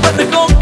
¡Pan de gol.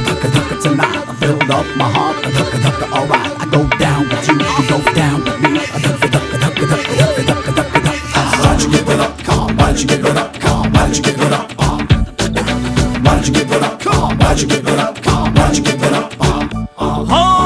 Why'd you give it up? Come on. Why'd you give it up? Come on. Why'd you give it up? Um, um. Oh.